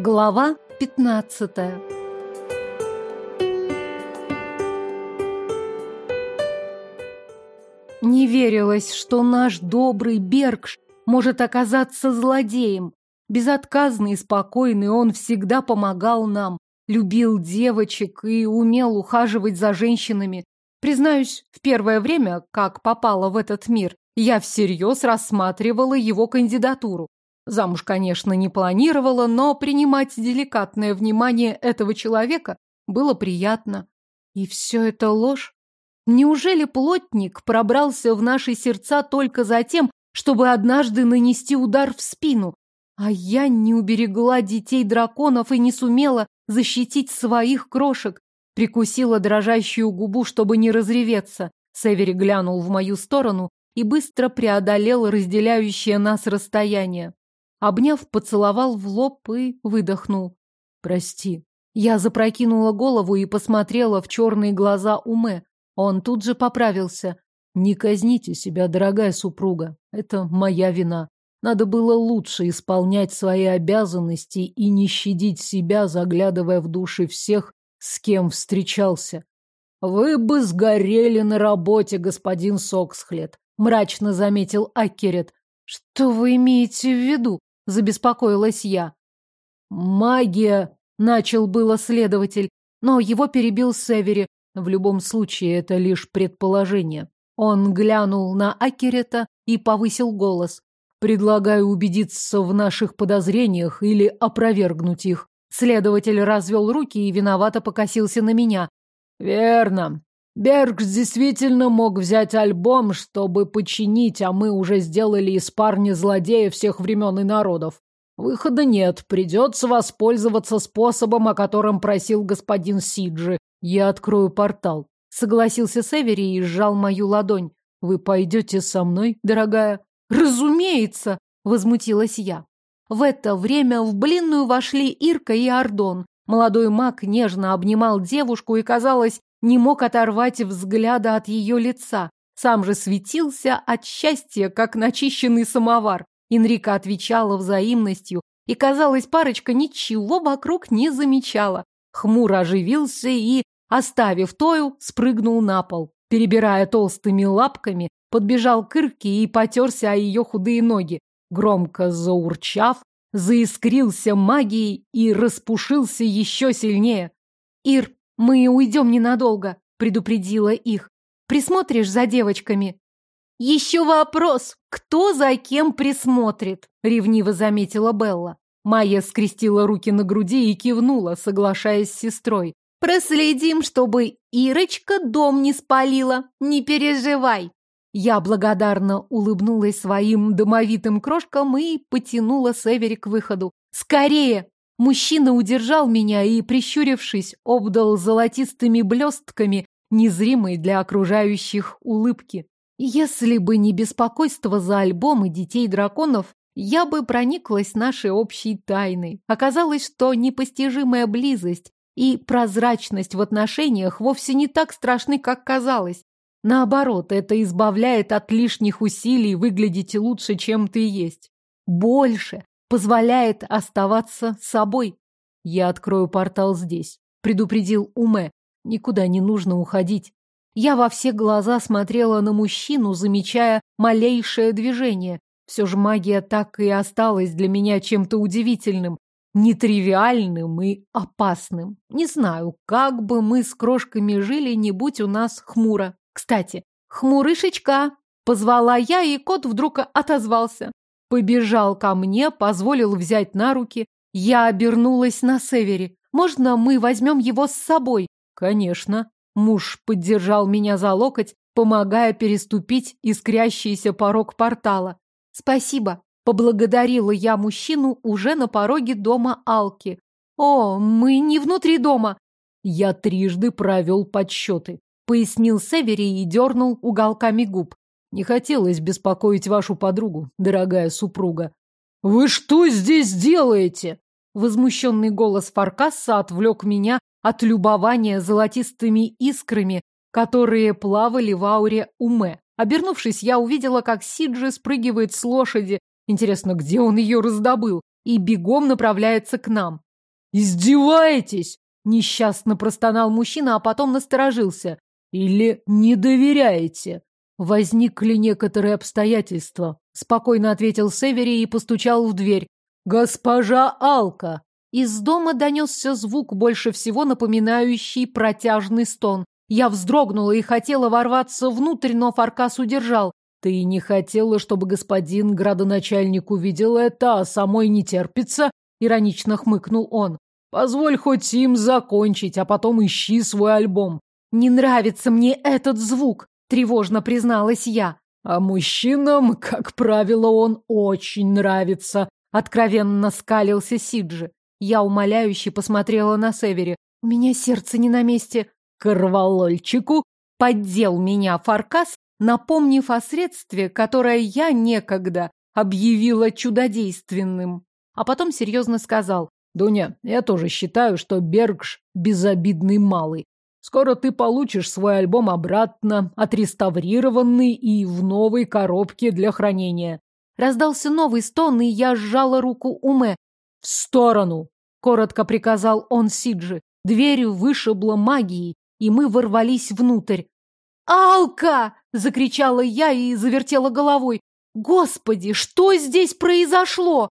Глава 15 Не верилось, что наш добрый Бергш может оказаться злодеем. Безотказный и спокойный он всегда помогал нам, любил девочек и умел ухаживать за женщинами. Признаюсь, в первое время, как попала в этот мир, я всерьез рассматривала его кандидатуру. Замуж, конечно, не планировала, но принимать деликатное внимание этого человека было приятно. И все это ложь? Неужели плотник пробрался в наши сердца только за тем, чтобы однажды нанести удар в спину? А я не уберегла детей драконов и не сумела защитить своих крошек. Прикусила дрожащую губу, чтобы не разреветься. Севери глянул в мою сторону и быстро преодолел разделяющее нас расстояние. Обняв, поцеловал в лоб и выдохнул. «Прости». Я запрокинула голову и посмотрела в черные глаза Уме. Он тут же поправился. «Не казните себя, дорогая супруга. Это моя вина. Надо было лучше исполнять свои обязанности и не щадить себя, заглядывая в души всех, с кем встречался. Вы бы сгорели на работе, господин Соксхлет, мрачно заметил Акерет. Что вы имеете в виду? Забеспокоилась я. Магия, начал было следователь, но его перебил Севери. В любом случае, это лишь предположение. Он глянул на Акерета и повысил голос. Предлагаю убедиться в наших подозрениях или опровергнуть их. Следователь развел руки и виновато покосился на меня. Верно. Бергс действительно мог взять альбом, чтобы починить, а мы уже сделали из парня злодея всех времен и народов. Выхода нет, придется воспользоваться способом, о котором просил господин Сиджи. Я открою портал. Согласился Севери и сжал мою ладонь. Вы пойдете со мной, дорогая? Разумеется, возмутилась я. В это время в блинную вошли Ирка и Ардон. Молодой маг нежно обнимал девушку и, казалось, не мог оторвать взгляда от ее лица. Сам же светился от счастья, как начищенный самовар. Инрика отвечала взаимностью, и, казалось, парочка ничего вокруг не замечала. Хмуро оживился и, оставив Тою, спрыгнул на пол. Перебирая толстыми лапками, подбежал к Ирке и потерся о ее худые ноги. Громко заурчав, заискрился магией и распушился еще сильнее. «Ир, мы уйдем ненадолго», — предупредила их. «Присмотришь за девочками?» «Еще вопрос, кто за кем присмотрит?» — ревниво заметила Белла. Майя скрестила руки на груди и кивнула, соглашаясь с сестрой. «Проследим, чтобы Ирочка дом не спалила. Не переживай!» Я благодарно улыбнулась своим домовитым крошкам и потянула Севери к выходу. «Скорее!» Мужчина удержал меня и, прищурившись, обдал золотистыми блестками незримой для окружающих улыбки. Если бы не беспокойство за альбом и детей драконов, я бы прониклась нашей общей тайной. Оказалось, что непостижимая близость и прозрачность в отношениях вовсе не так страшны, как казалось. Наоборот, это избавляет от лишних усилий выглядеть лучше, чем ты есть. Больше позволяет оставаться собой. Я открою портал здесь, предупредил Уме. Никуда не нужно уходить. Я во все глаза смотрела на мужчину, замечая малейшее движение. Все же магия так и осталась для меня чем-то удивительным, нетривиальным и опасным. Не знаю, как бы мы с крошками жили, не будь у нас хмуро. Кстати, хмурышечка, позвала я, и кот вдруг отозвался. Побежал ко мне, позволил взять на руки. Я обернулась на Севере. Можно мы возьмем его с собой? Конечно. Муж поддержал меня за локоть, помогая переступить искрящийся порог портала. Спасибо. Поблагодарила я мужчину уже на пороге дома Алки. О, мы не внутри дома. Я трижды провел подсчеты пояснил Севери и дернул уголками губ. Не хотелось беспокоить вашу подругу, дорогая супруга. Вы что здесь делаете? Возмущенный голос Фаркаса отвлек меня от любования золотистыми искрами, которые плавали в ауре Уме. Обернувшись, я увидела, как Сиджи спрыгивает с лошади. Интересно, где он ее раздобыл? И бегом направляется к нам. Издеваетесь? Несчастно простонал мужчина, а потом насторожился. Или не доверяете? Возникли некоторые обстоятельства. Спокойно ответил Севери и постучал в дверь. Госпожа Алка! Из дома донесся звук, больше всего напоминающий протяжный стон. Я вздрогнула и хотела ворваться внутрь, но Фаркас удержал. Ты не хотела, чтобы господин градоначальник увидел это, а самой не терпится? Иронично хмыкнул он. Позволь хоть им закончить, а потом ищи свой альбом. Не нравится мне этот звук, тревожно призналась я. А мужчинам, как правило, он очень нравится, откровенно скалился Сиджи. Я умоляюще посмотрела на Севери. У меня сердце не на месте. Корвалольчику поддел меня Фаркас, напомнив о средстве, которое я некогда объявила чудодейственным. А потом серьезно сказал. «Дуня, я тоже считаю, что Бергш безобидный малый. Скоро ты получишь свой альбом обратно, отреставрированный и в новой коробке для хранения». Раздался новый стон, и я сжала руку Уме. «В сторону!» — коротко приказал он Сиджи. Дверь вышибла магией, и мы ворвались внутрь. «Алка!» — закричала я и завертела головой. «Господи, что здесь произошло?»